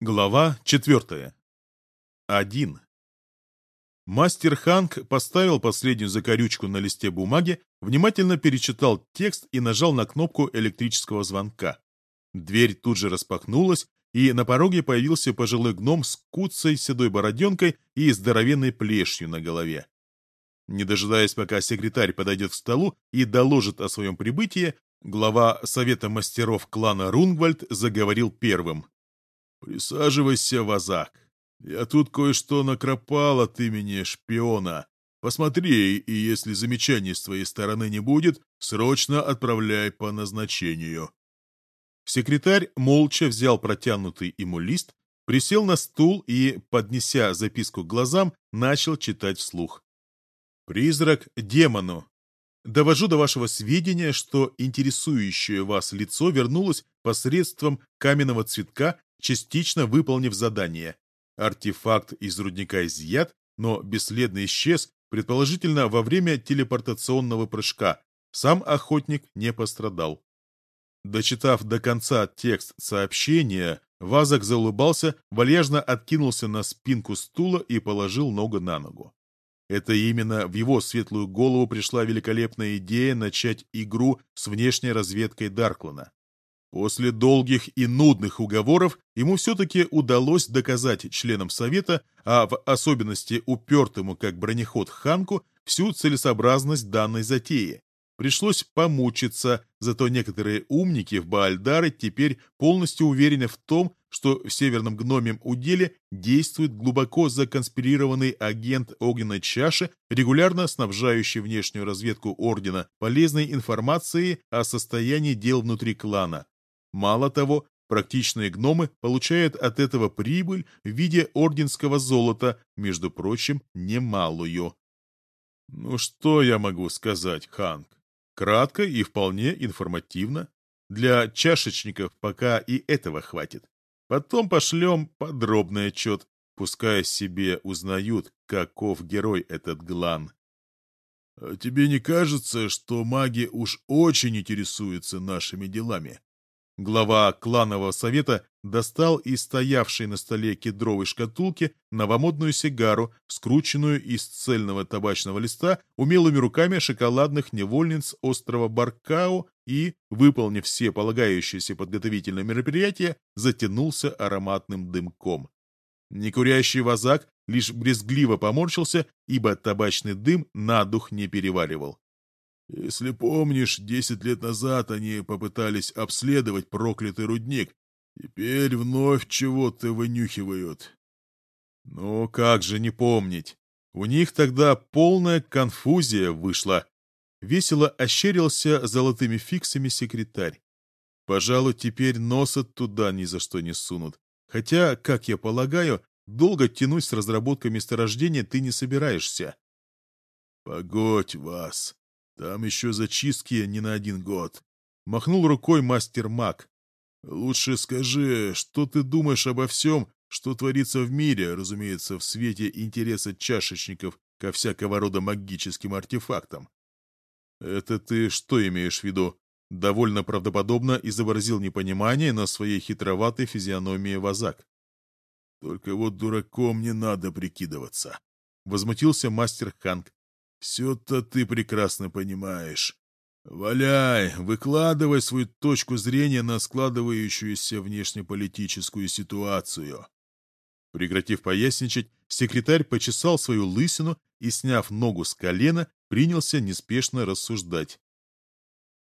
Глава четвертая. Один. Мастер Ханк поставил последнюю закорючку на листе бумаги, внимательно перечитал текст и нажал на кнопку электрического звонка. Дверь тут же распахнулась, и на пороге появился пожилой гном с куцей седой бороденкой и здоровенной плешью на голове. Не дожидаясь, пока секретарь подойдет к столу и доложит о своем прибытии, глава Совета мастеров клана Рунгвальд заговорил первым. «Присаживайся, Вазак. Я тут кое-что накропал от имени шпиона. Посмотри, и если замечаний с твоей стороны не будет, срочно отправляй по назначению». Секретарь молча взял протянутый ему лист, присел на стул и, поднеся записку к глазам, начал читать вслух. «Призрак демону. Довожу до вашего сведения, что интересующее вас лицо вернулось посредством каменного цветка частично выполнив задание. Артефакт из рудника изъят, но бесследно исчез, предположительно во время телепортационного прыжка. Сам охотник не пострадал. Дочитав до конца текст сообщения, Вазок заулыбался, вальяжно откинулся на спинку стула и положил ногу на ногу. Это именно в его светлую голову пришла великолепная идея начать игру с внешней разведкой Дарклана. После долгих и нудных уговоров ему все-таки удалось доказать членам Совета, а в особенности упертому как бронеход Ханку, всю целесообразность данной затеи. Пришлось помучиться, зато некоторые умники в Баальдаре теперь полностью уверены в том, что в Северном Гномем уделе действует глубоко законспирированный агент Огненной Чаши, регулярно снабжающий внешнюю разведку Ордена полезной информацией о состоянии дел внутри клана. Мало того, практичные гномы получают от этого прибыль в виде орденского золота, между прочим, немалую. Ну что я могу сказать, Ханк? Кратко и вполне информативно. Для чашечников пока и этого хватит. Потом пошлем подробный отчет, пускай себе узнают, каков герой этот Глан. Тебе не кажется, что маги уж очень интересуются нашими делами? Глава кланового совета достал из стоявшей на столе кедровой шкатулки новомодную сигару, скрученную из цельного табачного листа умелыми руками шоколадных невольниц острова Баркао и, выполнив все полагающиеся подготовительные мероприятия, затянулся ароматным дымком. Некурящий вазак лишь брезгливо поморщился, ибо табачный дым на дух не переваривал. Если помнишь, десять лет назад они попытались обследовать проклятый рудник. Теперь вновь чего-то вынюхивают. Ну, как же не помнить. У них тогда полная конфузия вышла. Весело ощерился золотыми фиксами секретарь. Пожалуй, теперь носа туда ни за что не сунут. Хотя, как я полагаю, долго тянуть с разработкой месторождения ты не собираешься. Погодь вас. Там еще зачистки не на один год. Махнул рукой мастер Мак. Лучше скажи, что ты думаешь обо всем, что творится в мире, разумеется, в свете интереса чашечников ко всякого рода магическим артефактам. Это ты что имеешь в виду? Довольно правдоподобно изобразил непонимание на своей хитроватой физиономии Вазак. Только вот дураком не надо прикидываться. Возмутился мастер Ханг. Все-то ты прекрасно понимаешь. Валяй, выкладывай свою точку зрения на складывающуюся внешнеполитическую ситуацию. Прекратив поясничать, секретарь почесал свою лысину и, сняв ногу с колена, принялся неспешно рассуждать.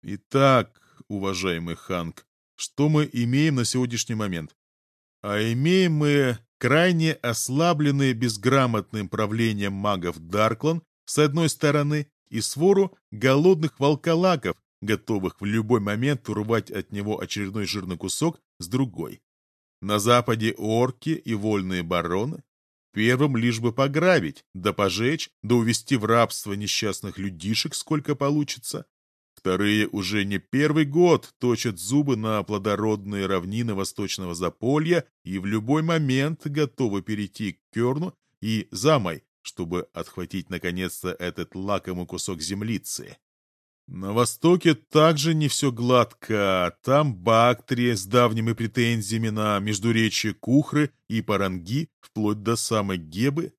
Итак, уважаемый Ханк, что мы имеем на сегодняшний момент? А имеем мы крайне ослабленные безграмотным правлением магов Дарклан с одной стороны, и свору голодных волколаков, готовых в любой момент урвать от него очередной жирный кусок, с другой. На западе орки и вольные бароны, первым лишь бы пограбить, да пожечь, да увести в рабство несчастных людишек, сколько получится. Вторые уже не первый год точат зубы на плодородные равнины восточного заполья и в любой момент готовы перейти к Керну и Замай, чтобы отхватить наконец-то этот лакомый кусок землицы. На востоке также не все гладко. Там Бактрия с давними претензиями на междуречие Кухры и Паранги, вплоть до самой Гебы.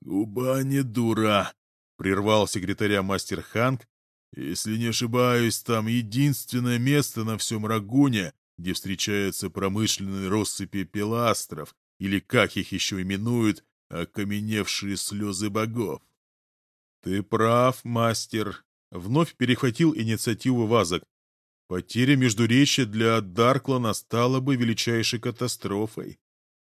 «Губа не дура», — прервал секретаря мастер Ханг. «Если не ошибаюсь, там единственное место на всем Рагуне, где встречаются промышленные россыпи пиластров, или как их еще именуют, окаменевшие слезы богов». «Ты прав, мастер», Вновь перехватил инициативу Вазок. Потеря Междуречья для Дарклана стала бы величайшей катастрофой.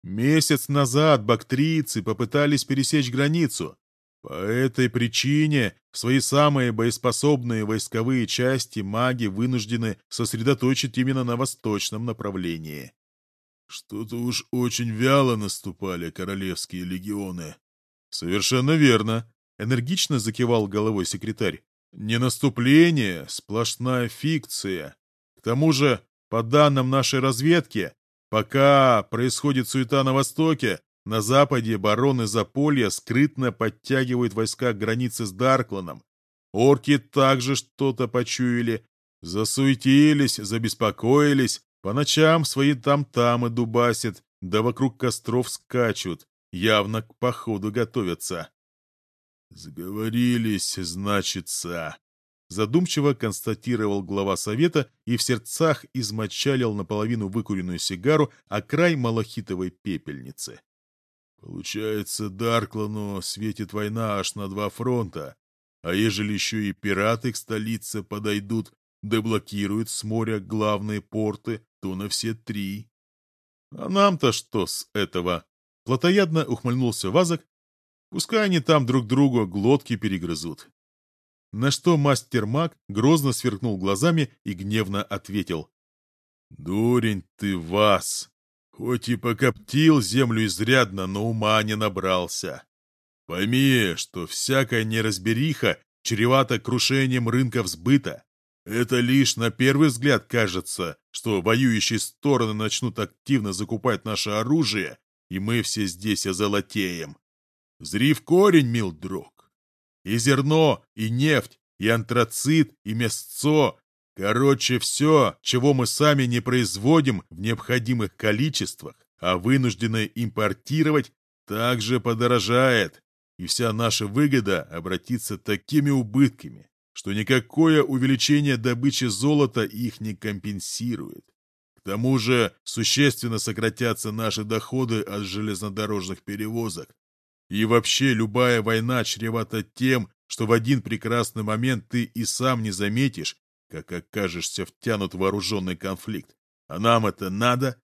Месяц назад бактрийцы попытались пересечь границу. По этой причине свои самые боеспособные войсковые части маги вынуждены сосредоточить именно на восточном направлении. Что-то уж очень вяло наступали королевские легионы. Совершенно верно, энергично закивал головой секретарь. Не наступление, сплошная фикция. К тому же, по данным нашей разведки, пока происходит суета на востоке, на западе бароны Заполья скрытно подтягивают войска к границе с Даркланом. Орки также что-то почуяли, засуетились, забеспокоились, по ночам свои там-тамы дубасят, да вокруг костров скачут, явно к походу готовятся. «Сговорились, значится», — задумчиво констатировал глава совета и в сердцах измочалил наполовину выкуренную сигару о край малахитовой пепельницы. «Получается, Дарклану светит война аж на два фронта, а ежели еще и пираты к столице подойдут, да блокируют с моря главные порты, то на все три». «А нам-то что с этого?» Платоядно ухмыльнулся Вазок Пускай они там друг другу глотки перегрызут. На что мастер-маг грозно сверкнул глазами и гневно ответил. «Дурень ты вас! Хоть и покоптил землю изрядно, но ума не набрался. Пойми, что всякая неразбериха чревата крушением рынков сбыта. Это лишь на первый взгляд кажется, что воюющие стороны начнут активно закупать наше оружие, и мы все здесь озолотеем. Зри в корень, мил друг. И зерно, и нефть, и антрацит, и мясцо. Короче, все, чего мы сами не производим в необходимых количествах, а вынуждены импортировать, также подорожает, и вся наша выгода обратится такими убытками, что никакое увеличение добычи золота их не компенсирует. К тому же существенно сократятся наши доходы от железнодорожных перевозок, и вообще любая война чревата тем, что в один прекрасный момент ты и сам не заметишь, как окажешься втянут в вооруженный конфликт. А нам это надо?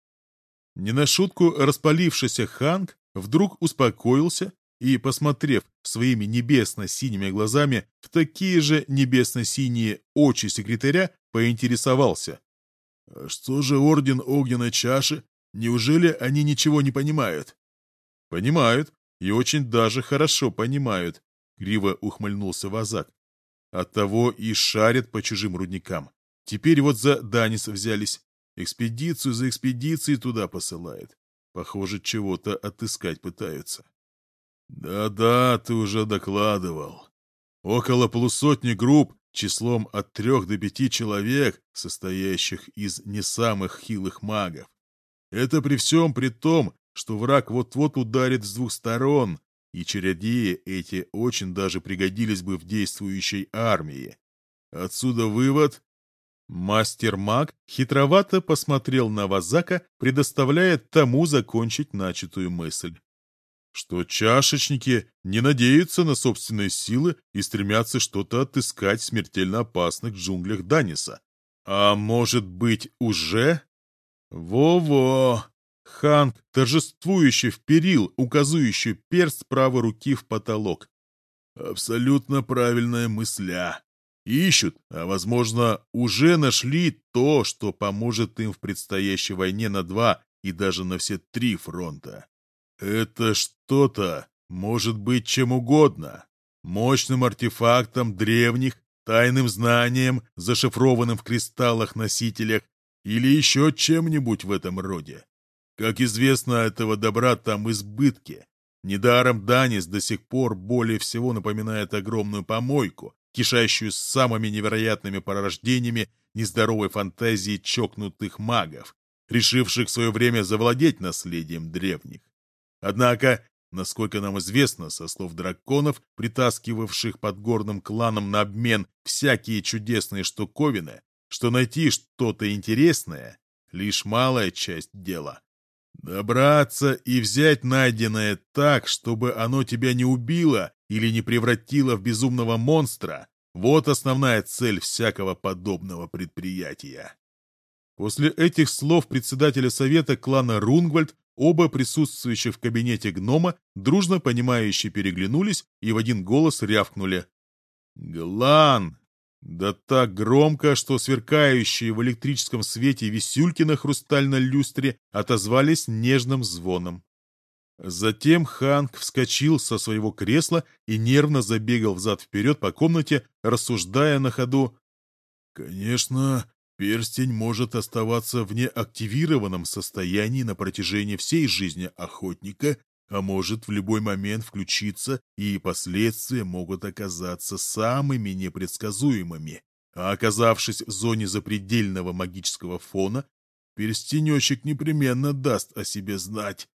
Не на шутку распалившийся Ханг вдруг успокоился и, посмотрев своими небесно-синими глазами в такие же небесно-синие очи секретаря, поинтересовался. «А что же Орден Огненной Чаши? Неужели они ничего не понимают?» «Понимают, и очень даже хорошо понимают, — криво ухмыльнулся Вазак. Оттого и шарят по чужим рудникам. Теперь вот за Данис взялись. Экспедицию за экспедицией туда посылает. Похоже, чего-то отыскать пытаются. Да-да, ты уже докладывал. Около полусотни групп числом от трех до пяти человек, состоящих из не самых хилых магов. Это при всем при том, что враг вот-вот ударит с двух сторон, и чародеи эти очень даже пригодились бы в действующей армии. Отсюда вывод. Мастер-маг хитровато посмотрел на Вазака, предоставляя тому закончить начатую мысль. Что чашечники не надеются на собственные силы и стремятся что-то отыскать в смертельно опасных джунглях Даниса. А может быть, уже? Во-во! Ханг торжествующе вперил указующий перст правой руки в потолок. Абсолютно правильная мысля. Ищут, а, возможно, уже нашли то, что поможет им в предстоящей войне на два и даже на все три фронта. Это что-то может быть чем угодно. Мощным артефактом древних, тайным знанием, зашифрованным в кристаллах-носителях, или еще чем-нибудь в этом роде. Как известно, этого добра там избытки. Недаром Данис до сих пор более всего напоминает огромную помойку, кишащую самыми невероятными порождениями нездоровой фантазии чокнутых магов, решивших в свое время завладеть наследием древних. Однако, насколько нам известно, со слов драконов, притаскивавших подгорным кланам на обмен всякие чудесные штуковины, что найти что-то интересное — лишь малая часть дела. Добраться и взять найденное так, чтобы оно тебя не убило или не превратило в безумного монстра — вот основная цель всякого подобного предприятия. После этих слов председателя совета клана Рунгвальд оба присутствующих в кабинете гнома дружно понимающе переглянулись и в один голос рявкнули. «Глан, да так громко, что сверкающие в электрическом свете висюльки на хрустальной люстре отозвались нежным звоном. Затем Ханк вскочил со своего кресла и нервно забегал взад-вперед по комнате, рассуждая на ходу. «Конечно, перстень может оставаться в неактивированном состоянии на протяжении всей жизни охотника, а может в любой момент включиться, и последствия могут оказаться самыми непредсказуемыми. А оказавшись в зоне запредельного магического фона, перстенечек непременно даст о себе знать.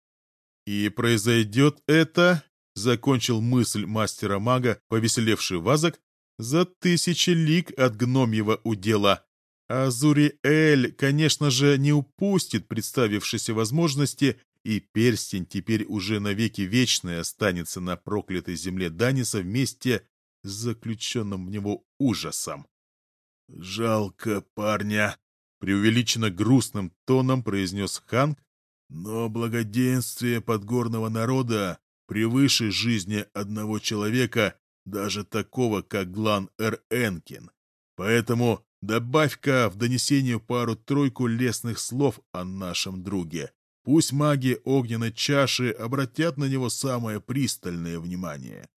И произойдет это, закончил мысль мастера-мага, повеселевший вазок, за тысячи лик от гномьего удела. А Зуриэль, конечно же, не упустит представившейся возможности и перстень теперь уже навеки вечный останется на проклятой земле Даниса вместе с заключенным в него ужасом. «Жалко парня», — преувеличенно грустным тоном произнес Ханк, «но благоденствие подгорного народа превыше жизни одного человека, даже такого, как Глан Эр Энкин. Поэтому добавь-ка в донесение пару-тройку лестных слов о нашем друге. Пусть маги огненной чаши обратят на него самое пристальное внимание.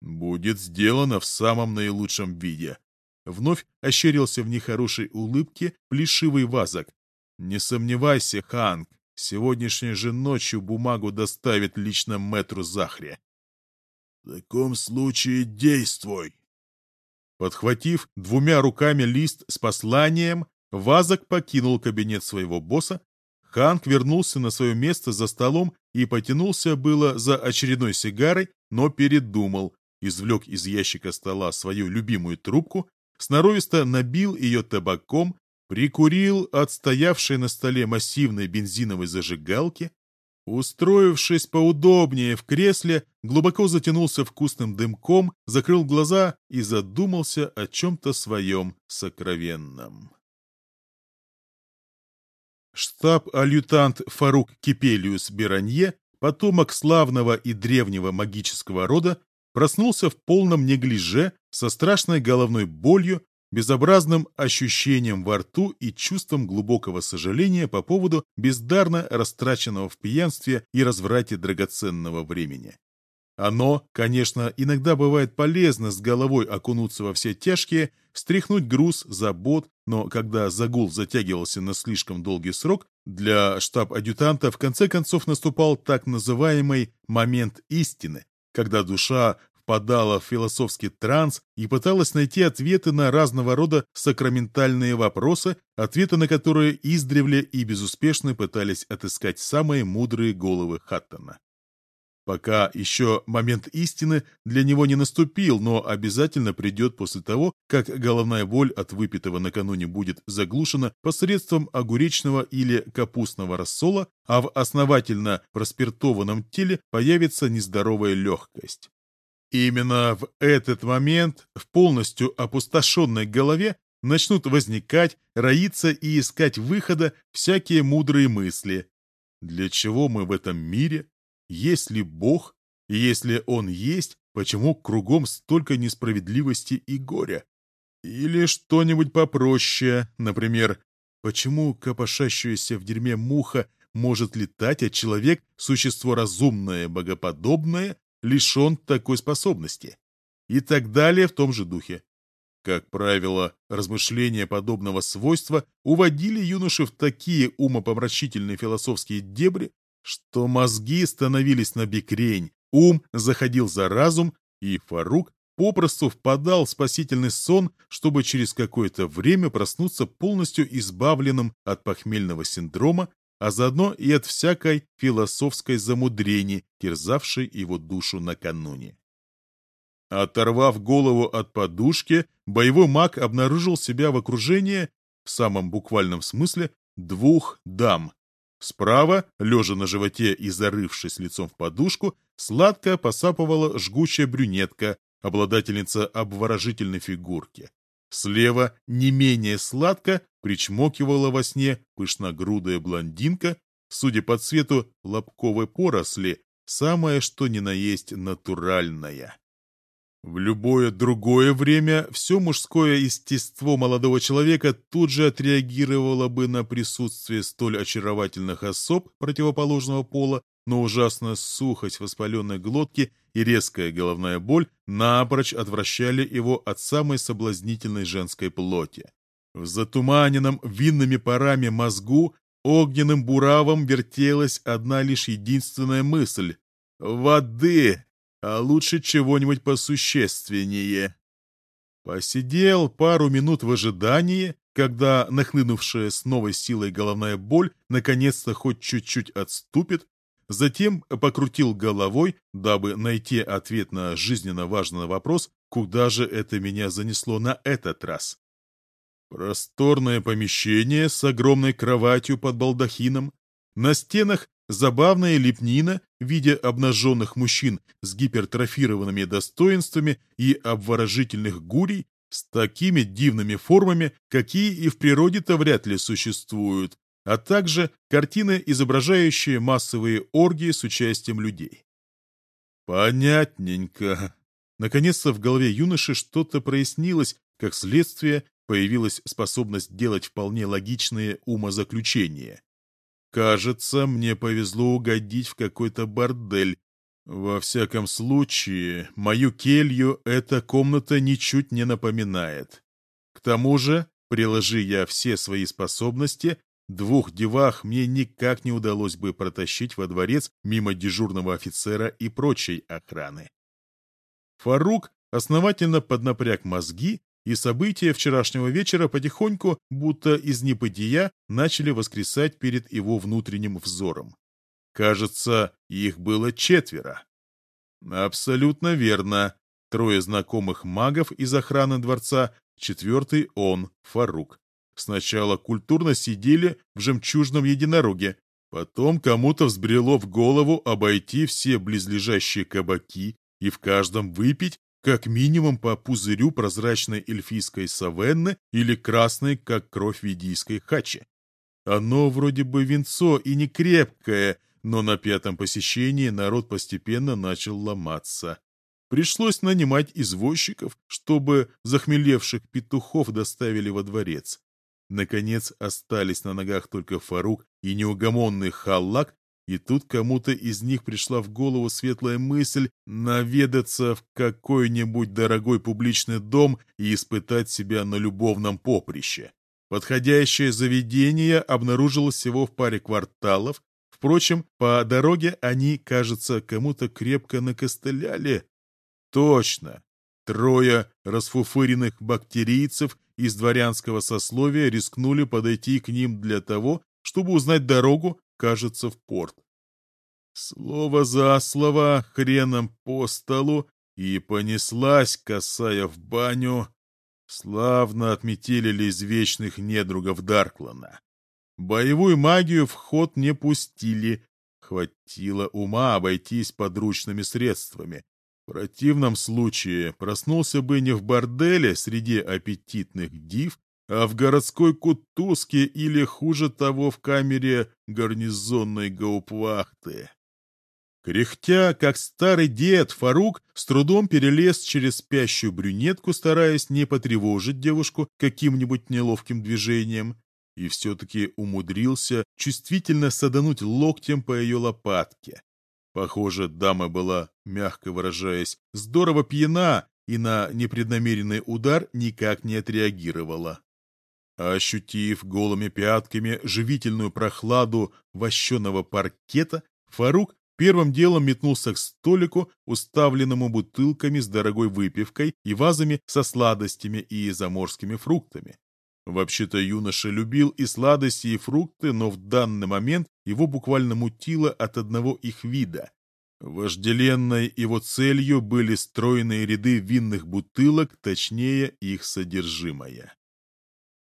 Будет сделано в самом наилучшем виде. Вновь ощерился в нехорошей улыбке плешивый вазок. Не сомневайся, Ханг, сегодняшней же ночью бумагу доставит лично мэтру Захре. В таком случае действуй. Подхватив двумя руками лист с посланием, Вазок покинул кабинет своего босса. Ханк вернулся на свое место за столом и потянулся было за очередной сигарой, но передумал, извлек из ящика стола свою любимую трубку, сноровисто набил ее табаком, прикурил от стоявшей на столе массивной бензиновой зажигалки, устроившись поудобнее в кресле, глубоко затянулся вкусным дымком, закрыл глаза и задумался о чем-то своем сокровенном. Штаб-алютант Фарук Кипелиус Беранье, потомок славного и древнего магического рода, проснулся в полном неглиже, со страшной головной болью, безобразным ощущением во рту и чувством глубокого сожаления по поводу бездарно растраченного в пьянстве и разврате драгоценного времени. Оно, конечно, иногда бывает полезно с головой окунуться во все тяжкие, стряхнуть груз, забот, но когда загул затягивался на слишком долгий срок, для штаб-адъютанта в конце концов наступал так называемый «момент истины», когда душа впадала в философский транс и пыталась найти ответы на разного рода сакраментальные вопросы, ответы на которые издревле и безуспешно пытались отыскать самые мудрые головы Хаттона. Пока еще момент истины для него не наступил, но обязательно придет после того, как головная боль от выпитого накануне будет заглушена посредством огуречного или капустного рассола, а в основательно проспиртованном теле появится нездоровая легкость. Именно в этот момент в полностью опустошенной голове начнут возникать, роиться и искать выхода всякие мудрые мысли. Для чего мы в этом мире? Есть ли Бог? И если Он есть, почему кругом столько несправедливости и горя? Или что-нибудь попроще, например, почему копошащаяся в дерьме муха может летать, а человек, существо разумное, богоподобное, лишен такой способности? И так далее в том же духе. Как правило, размышления подобного свойства уводили юношу в такие умопомрачительные философские дебри, что мозги становились на бекрень, ум заходил за разум, и Фарук, попросту впадал в спасительный сон, чтобы через какое-то время проснуться полностью избавленным от похмельного синдрома, а заодно и от всякой философской замудрени, терзавшей его душу накануне. Оторвав голову от подушки, боевой маг обнаружил себя в окружении, в самом буквальном смысле, двух дам. Справа, лежа на животе и зарывшись лицом в подушку, сладко посапывала жгучая брюнетка, обладательница обворожительной фигурки. Слева, не менее сладко, причмокивала во сне пышногрудая блондинка, судя по цвету лобковой поросли, самое что ни на есть натуральная. В любое другое время все мужское естество молодого человека тут же отреагировало бы на присутствие столь очаровательных особ противоположного пола, но ужасная сухость воспаленной глотки и резкая головная боль напрочь отвращали его от самой соблазнительной женской плоти. В затуманенном винными парами мозгу огненным буравом вертелась одна лишь единственная мысль — «Воды!» а лучше чего-нибудь посущественнее. Посидел пару минут в ожидании, когда нахлынувшая с новой силой головная боль наконец-то хоть чуть-чуть отступит, затем покрутил головой, дабы найти ответ на жизненно важный вопрос, куда же это меня занесло на этот раз. Просторное помещение с огромной кроватью под балдахином, на стенах Забавная лепнина в виде обнаженных мужчин с гипертрофированными достоинствами и обворожительных гурий с такими дивными формами, какие и в природе-то вряд ли существуют, а также картины, изображающие массовые оргии с участием людей. Понятненько. Наконец-то в голове юноши что-то прояснилось, как следствие появилась способность делать вполне логичные умозаключения. Кажется, мне повезло угодить в какой-то бордель. Во всяком случае, мою келью эта комната ничуть не напоминает. К тому же, приложи я все свои способности, двух девах мне никак не удалось бы протащить во дворец мимо дежурного офицера и прочей охраны. Фарук основательно поднапряг мозги и события вчерашнего вечера потихоньку, будто из неподия, начали воскресать перед его внутренним взором. Кажется, их было четверо. Абсолютно верно. Трое знакомых магов из охраны дворца, четвертый он, Фарук. Сначала культурно сидели в жемчужном единороге, потом кому-то взбрело в голову обойти все близлежащие кабаки и в каждом выпить как минимум по пузырю прозрачной эльфийской савенны или красной, как кровь ведийской хачи. Оно вроде бы венцо и не крепкое, но на пятом посещении народ постепенно начал ломаться. Пришлось нанимать извозчиков, чтобы захмелевших петухов доставили во дворец. Наконец остались на ногах только Фарук и неугомонный Халлак, и тут кому-то из них пришла в голову светлая мысль наведаться в какой-нибудь дорогой публичный дом и испытать себя на любовном поприще. Подходящее заведение обнаружилось всего в паре кварталов. Впрочем, по дороге они, кажется, кому-то крепко накостыляли. Точно. Трое расфуфыренных бактерийцев из дворянского сословия рискнули подойти к ним для того, чтобы узнать дорогу кажется, в порт. Слово за слово, хреном по столу, и понеслась, косая в баню. Славно отметили вечных недругов Дарклана. Боевую магию в ход не пустили. Хватило ума обойтись подручными средствами. Противном случае проснулся бы не в борделе среди аппетитных див, а в городской кутузке или, хуже того, в камере гарнизонной гаупвахты. Кряхтя, как старый дед, Фарук с трудом перелез через спящую брюнетку, стараясь не потревожить девушку каким-нибудь неловким движением, и все-таки умудрился чувствительно садануть локтем по ее лопатке. Похоже, дама была, мягко выражаясь, здорово пьяна и на непреднамеренный удар никак не отреагировала. Ощутив голыми пятками живительную прохладу вощеного паркета, Фарук первым делом метнулся к столику, уставленному бутылками с дорогой выпивкой и вазами со сладостями и заморскими фруктами. Вообще-то юноша любил и сладости, и фрукты, но в данный момент его буквально мутило от одного их вида. Вожделенной его целью были стройные ряды винных бутылок, точнее их содержимое.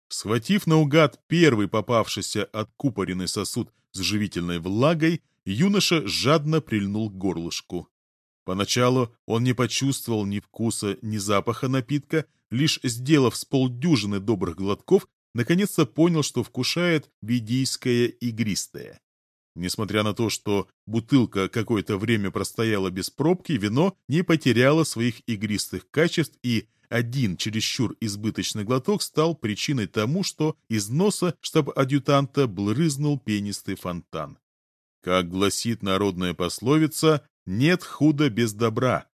Схватив наугад первый попавшийся откупоренный сосуд с живительной влагой, юноша жадно прильнул к горлышку. Поначалу он не почувствовал ни вкуса, ни запаха напитка, лишь сделав с полдюжины добрых глотков, наконец-то понял, что вкушает видийское игристое. Несмотря на то, что бутылка какое-то время простояла без пробки, вино не потеряло своих игристых качеств, и один чересчур избыточный глоток стал причиной тому, что из носа штаб-адъютанта брызнул пенистый фонтан. Как гласит народная пословица, нет худа без добра.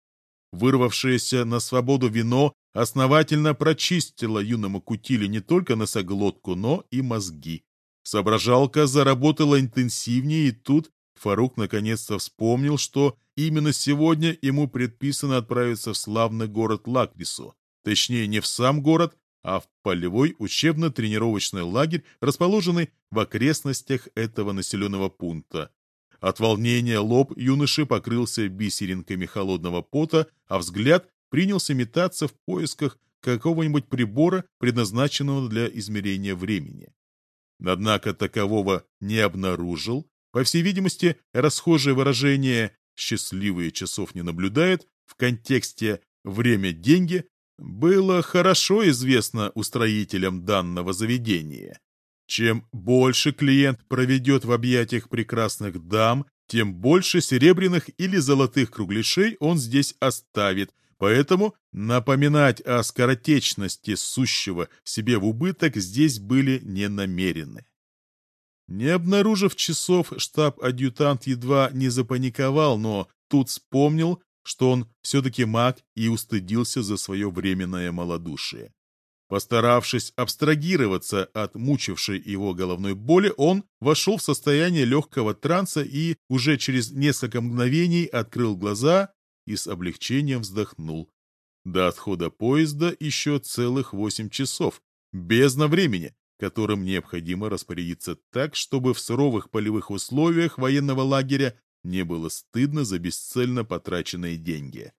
Вырвавшееся на свободу вино основательно прочистило юному кутиле не только носоглотку, но и мозги. Соображалка заработала интенсивнее, и тут Фарук наконец-то вспомнил, что именно сегодня ему предписано отправиться в славный город Лакрису. Точнее, не в сам город, а в полевой учебно-тренировочный лагерь, расположенный в окрестностях этого населенного пункта. От волнения лоб юноши покрылся бисеринками холодного пота, а взгляд принялся метаться в поисках какого-нибудь прибора, предназначенного для измерения времени. Однако такового не обнаружил. По всей видимости, расхожее выражение «счастливые часов не наблюдает» в контексте «время-деньги» было хорошо известно устроителям данного заведения. Чем больше клиент проведет в объятиях прекрасных дам, тем больше серебряных или золотых кругляшей он здесь оставит, поэтому напоминать о скоротечности сущего себе в убыток здесь были не намерены. Не обнаружив часов, штаб-адъютант едва не запаниковал, но тут вспомнил, что он все-таки маг и устыдился за свое временное малодушие. Постаравшись абстрагироваться от мучившей его головной боли, он вошел в состояние легкого транса и уже через несколько мгновений открыл глаза и с облегчением вздохнул. До отхода поезда еще целых восемь часов, бездна времени, которым необходимо распорядиться так, чтобы в суровых полевых условиях военного лагеря не было стыдно за бесцельно потраченные деньги.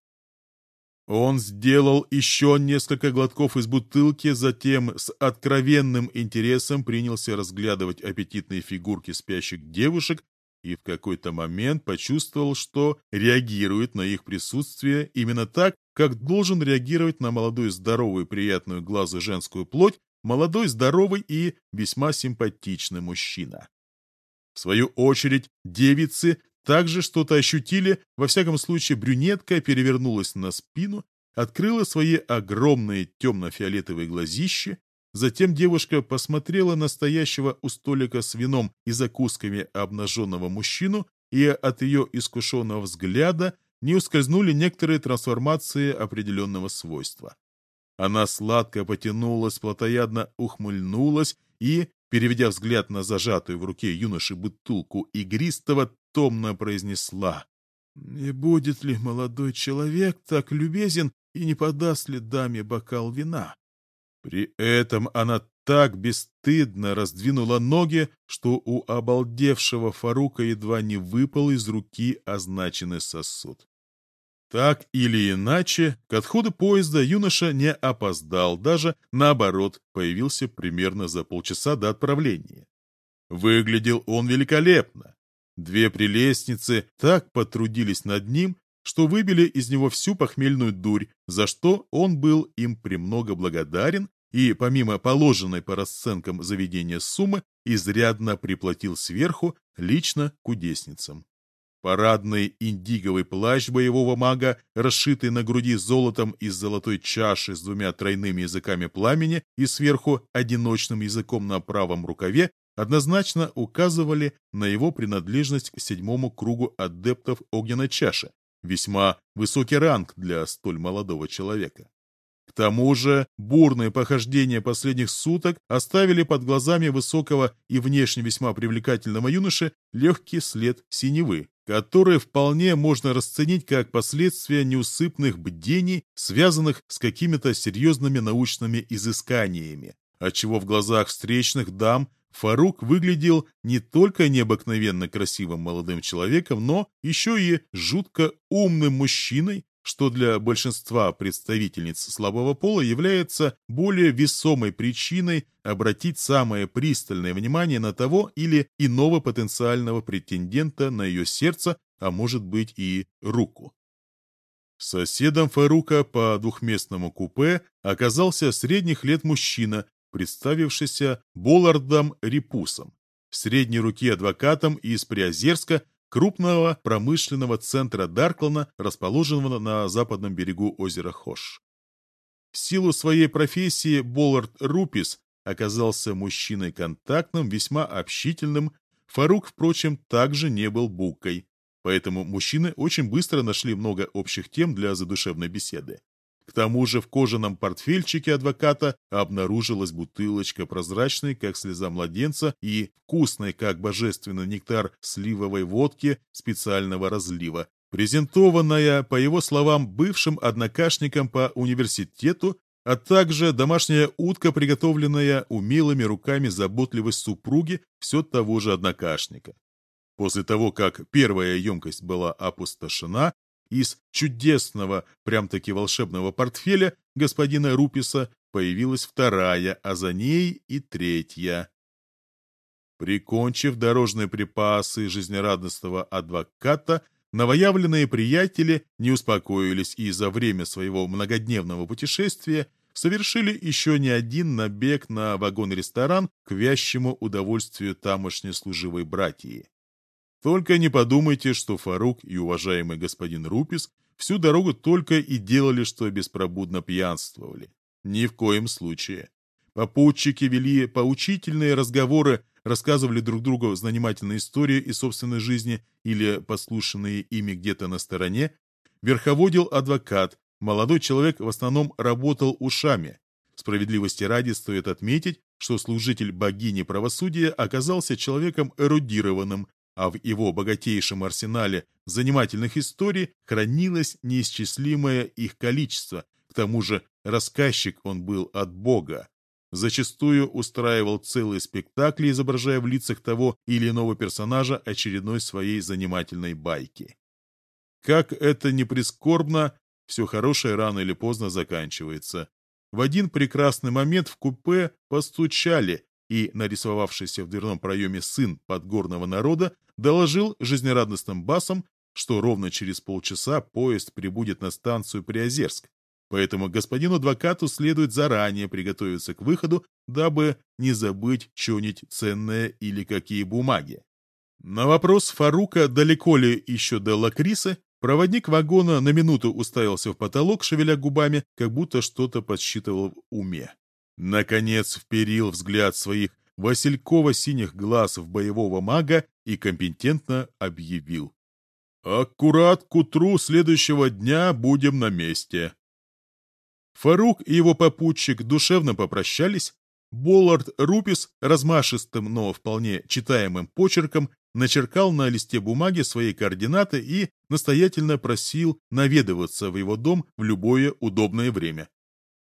Он сделал еще несколько глотков из бутылки, затем с откровенным интересом принялся разглядывать аппетитные фигурки спящих девушек и в какой-то момент почувствовал, что реагирует на их присутствие именно так, как должен реагировать на молодую здоровую приятную глазу женскую плоть молодой здоровый и весьма симпатичный мужчина. В свою очередь, девицы также что-то ощутили, во всяком случае брюнетка перевернулась на спину, открыла свои огромные темно-фиолетовые глазища, затем девушка посмотрела на стоящего у столика с вином и закусками обнаженного мужчину, и от ее искушенного взгляда не ускользнули некоторые трансформации определенного свойства. Она сладко потянулась, плотоядно ухмыльнулась и, переведя взгляд на зажатую в руке юноши бутылку игристого, томно произнесла. «Не будет ли молодой человек так любезен и не подаст ли даме бокал вина?» При этом она так бесстыдно раздвинула ноги, что у обалдевшего Фарука едва не выпал из руки означенный сосуд. Так или иначе, к отходу поезда юноша не опоздал, даже наоборот, появился примерно за полчаса до отправления. Выглядел он великолепно. Две прелестницы так потрудились над ним, что выбили из него всю похмельную дурь, за что он был им премного благодарен и, помимо положенной по расценкам заведения суммы, изрядно приплатил сверху лично кудесницам. Парадный индиговый плащ боевого мага, расшитый на груди золотом из золотой чаши с двумя тройными языками пламени и сверху одиночным языком на правом рукаве, однозначно указывали на его принадлежность к седьмому кругу адептов огненной чаши, весьма высокий ранг для столь молодого человека. К тому же бурные похождения последних суток оставили под глазами высокого и внешне весьма привлекательного юноши легкий след синевы, который вполне можно расценить как последствия неусыпных бдений, связанных с какими-то серьезными научными изысканиями, отчего в глазах встречных дам Фарук выглядел не только необыкновенно красивым молодым человеком, но еще и жутко умным мужчиной, что для большинства представительниц слабого пола является более весомой причиной обратить самое пристальное внимание на того или иного потенциального претендента на ее сердце, а может быть и руку. Соседом Фарука по двухместному купе оказался средних лет мужчина, представившийся Боллардом Репусом, средней руки адвокатом из Приозерска, крупного промышленного центра Дарклана, расположенного на западном берегу озера Хош. В силу своей профессии Боллард Рупис оказался мужчиной контактным, весьма общительным. Фарук, впрочем, также не был букой, поэтому мужчины очень быстро нашли много общих тем для задушевной беседы. К тому же в кожаном портфельчике адвоката обнаружилась бутылочка прозрачной, как слеза младенца, и вкусной, как божественный нектар сливовой водки специального разлива, презентованная, по его словам, бывшим однокашникам по университету, а также домашняя утка, приготовленная умелыми руками заботливой супруги все того же однокашника. После того, как первая емкость была опустошена, из чудесного, прям-таки волшебного портфеля господина Руписа появилась вторая, а за ней и третья. Прикончив дорожные припасы жизнерадостного адвоката, новоявленные приятели не успокоились и за время своего многодневного путешествия совершили еще не один набег на вагон-ресторан к вящему удовольствию тамошней служивой братьи. Только не подумайте, что Фарук и уважаемый господин Рупис всю дорогу только и делали, что беспробудно пьянствовали. Ни в коем случае. Попутчики вели поучительные разговоры, рассказывали друг другу занимательные истории из собственной жизни или послушанные ими где-то на стороне. Верховодил адвокат, молодой человек в основном работал ушами. Справедливости ради стоит отметить, что служитель богини правосудия оказался человеком эрудированным, а в его богатейшем арсенале занимательных историй хранилось неисчислимое их количество. К тому же рассказчик он был от Бога. Зачастую устраивал целые спектакли, изображая в лицах того или иного персонажа очередной своей занимательной байки. Как это ни прискорбно, все хорошее рано или поздно заканчивается. В один прекрасный момент в купе постучали, и нарисовавшийся в дверном проеме сын подгорного народа доложил жизнерадостным басом, что ровно через полчаса поезд прибудет на станцию Приозерск, поэтому господину адвокату следует заранее приготовиться к выходу, дабы не забыть что-нибудь ценное или какие бумаги. На вопрос Фарука, далеко ли еще до Лакрисы, проводник вагона на минуту уставился в потолок, шевеля губами, как будто что-то подсчитывал в уме. Наконец вперил взгляд своих васильково-синих глаз в боевого мага и компетентно объявил. «Аккурат к утру следующего дня будем на месте». Фарук и его попутчик душевно попрощались. Боллард Рупис размашистым, но вполне читаемым почерком начеркал на листе бумаги свои координаты и настоятельно просил наведываться в его дом в любое удобное время.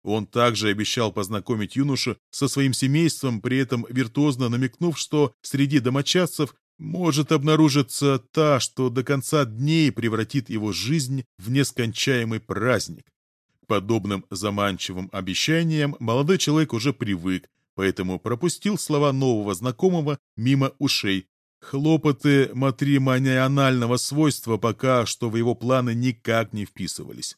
Он также обещал познакомить юношу со своим семейством, при этом виртуозно намекнув, что среди домочадцев может обнаружиться та, что до конца дней превратит его жизнь в нескончаемый праздник. К подобным заманчивым обещаниям молодой человек уже привык, поэтому пропустил слова нового знакомого мимо ушей. Хлопоты матримониального свойства пока что в его планы никак не вписывались.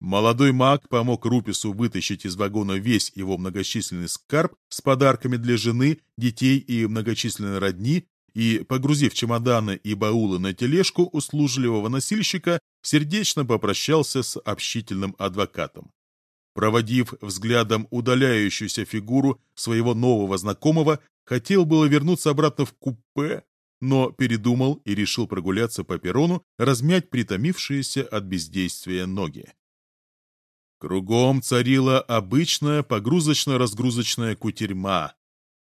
Молодой маг помог Рупису вытащить из вагона весь его многочисленный скарб с подарками для жены, детей и многочисленной родни, и, погрузив чемоданы и баулы на тележку услужливого носильщика, сердечно попрощался с общительным адвокатом. Проводив взглядом удаляющуюся фигуру своего нового знакомого, хотел было вернуться обратно в купе, но передумал и решил прогуляться по перрону, размять притомившиеся от бездействия ноги. Кругом царила обычная погрузочно-разгрузочная кутерьма.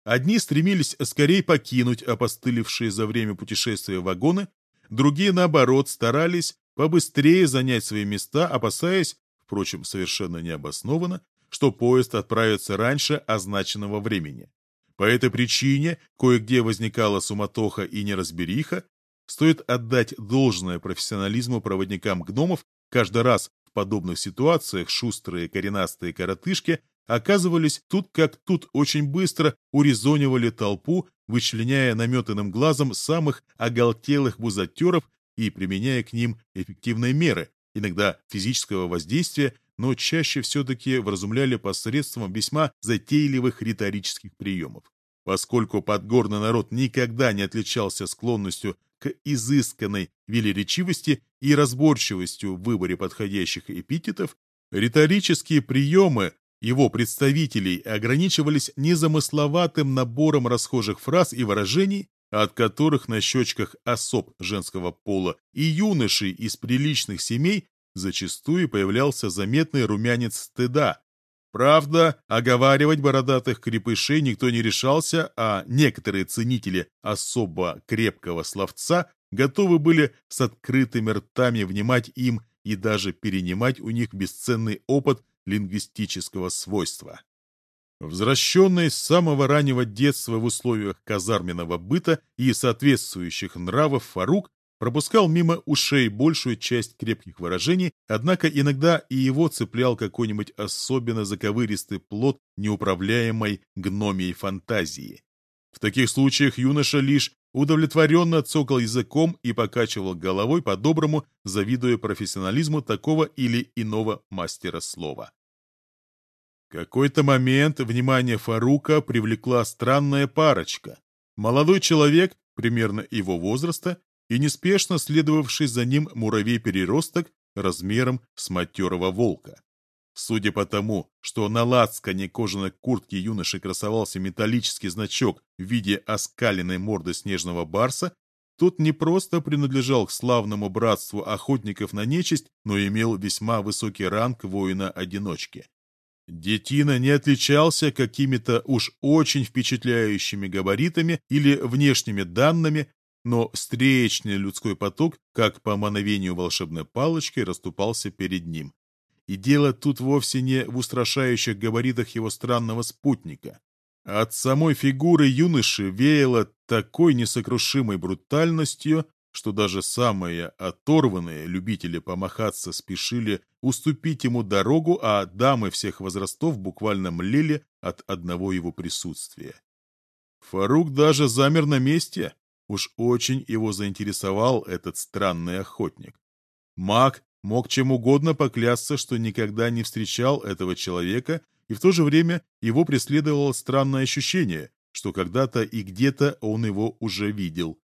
Одни стремились скорее покинуть опостылевшие за время путешествия вагоны, другие, наоборот, старались побыстрее занять свои места, опасаясь, впрочем, совершенно необоснованно, что поезд отправится раньше означенного времени. По этой причине кое-где возникала суматоха и неразбериха, стоит отдать должное профессионализму проводникам гномов, каждый раз подобных ситуациях шустрые коренастые коротышки оказывались тут как тут очень быстро урезонивали толпу, вычленяя наметанным глазом самых оголтелых бузатеров и применяя к ним эффективные меры, иногда физического воздействия, но чаще все-таки вразумляли посредством весьма затейливых риторических приемов. Поскольку подгорный народ никогда не отличался склонностью к изысканной велеречивости и разборчивостью в выборе подходящих эпитетов, риторические приемы его представителей ограничивались незамысловатым набором расхожих фраз и выражений, от которых на щечках особ женского пола и юношей из приличных семей зачастую появлялся заметный румянец стыда. Правда, оговаривать бородатых крепышей никто не решался, а некоторые ценители особо крепкого словца готовы были с открытыми ртами внимать им и даже перенимать у них бесценный опыт лингвистического свойства. Возвращенный с самого раннего детства в условиях казарменного быта и соответствующих нравов Фарук пропускал мимо ушей большую часть крепких выражений, однако иногда и его цеплял какой-нибудь особенно заковыристый плод неуправляемой гномией фантазии. В таких случаях юноша лишь удовлетворенно цокал языком и покачивал головой по-доброму, завидуя профессионализму такого или иного мастера слова. В какой-то момент внимание Фарука привлекла странная парочка. Молодой человек, примерно его возраста, и неспешно следовавший за ним муравей-переросток размером с матерого волка. Судя по тому, что на лацкане кожаной куртки юноши красовался металлический значок в виде оскаленной морды снежного барса, тот не просто принадлежал к славному братству охотников на нечисть, но имел весьма высокий ранг воина-одиночки. Детина не отличался какими-то уж очень впечатляющими габаритами или внешними данными, но встречный людской поток, как по мановению волшебной палочки, расступался перед ним. И дело тут вовсе не в устрашающих габаритах его странного спутника. От самой фигуры юноши веяло такой несокрушимой брутальностью, что даже самые оторванные любители помахаться спешили уступить ему дорогу, а дамы всех возрастов буквально млели от одного его присутствия. Фарук даже замер на месте, уж очень его заинтересовал этот странный охотник. Маг мог чем угодно поклясться, что никогда не встречал этого человека, и в то же время его преследовало странное ощущение, что когда-то и где-то он его уже видел.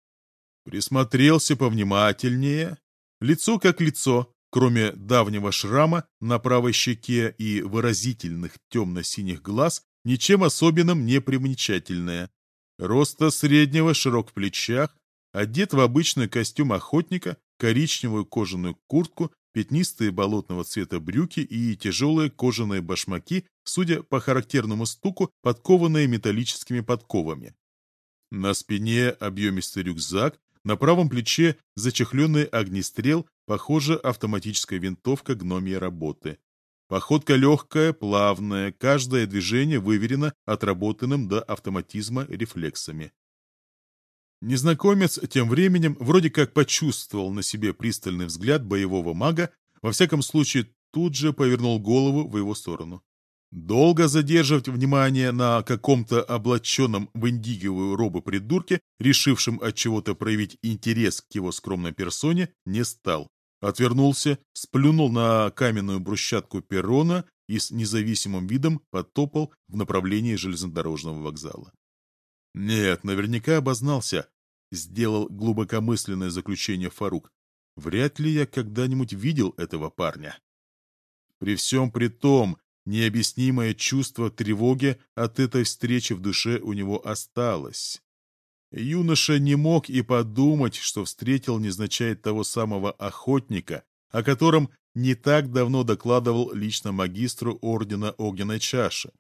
Присмотрелся повнимательнее. Лицо как лицо, кроме давнего шрама на правой щеке и выразительных темно-синих глаз, ничем особенным не примечательное. Роста среднего, широк в плечах, одет в обычный костюм охотника, коричневую кожаную куртку пятнистые болотного цвета брюки и тяжелые кожаные башмаки, судя по характерному стуку, подкованные металлическими подковами. На спине объемистый рюкзак, на правом плече зачехленный огнестрел, похоже, автоматическая винтовка гномьей работы. Походка легкая, плавная, каждое движение выверено отработанным до автоматизма рефлексами. Незнакомец тем временем вроде как почувствовал на себе пристальный взгляд боевого мага, во всяком случае тут же повернул голову в его сторону. Долго задерживать внимание на каком-то облаченном в индиговую робу придурке, решившем от чего-то проявить интерес к его скромной персоне, не стал. Отвернулся, сплюнул на каменную брусчатку перрона и с независимым видом потопал в направлении железнодорожного вокзала. Нет, наверняка обознался, сделал глубокомысленное заключение Фарук. Вряд ли я когда-нибудь видел этого парня. При всем при том, необъяснимое чувство тревоги от этой встречи в душе у него осталось. Юноша не мог и подумать, что встретил незначай того самого охотника, о котором не так давно докладывал лично магистру Ордена Огненной Чаши.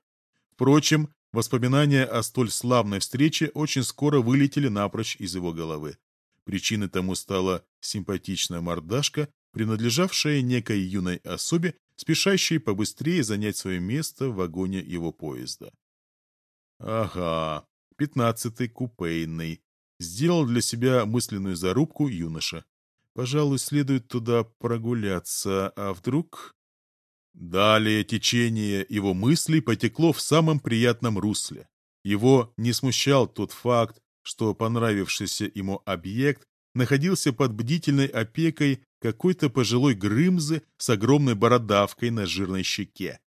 Впрочем, воспоминания о столь славной встрече очень скоро вылетели напрочь из его головы. Причиной тому стала симпатичная мордашка, принадлежавшая некой юной особе, спешащей побыстрее занять свое место в вагоне его поезда. Ага, пятнадцатый купейный. Сделал для себя мысленную зарубку юноша. Пожалуй, следует туда прогуляться, а вдруг... Далее течение его мыслей потекло в самом приятном русле. Его не смущал тот факт, что понравившийся ему объект находился под бдительной опекой какой-то пожилой грымзы с огромной бородавкой на жирной щеке.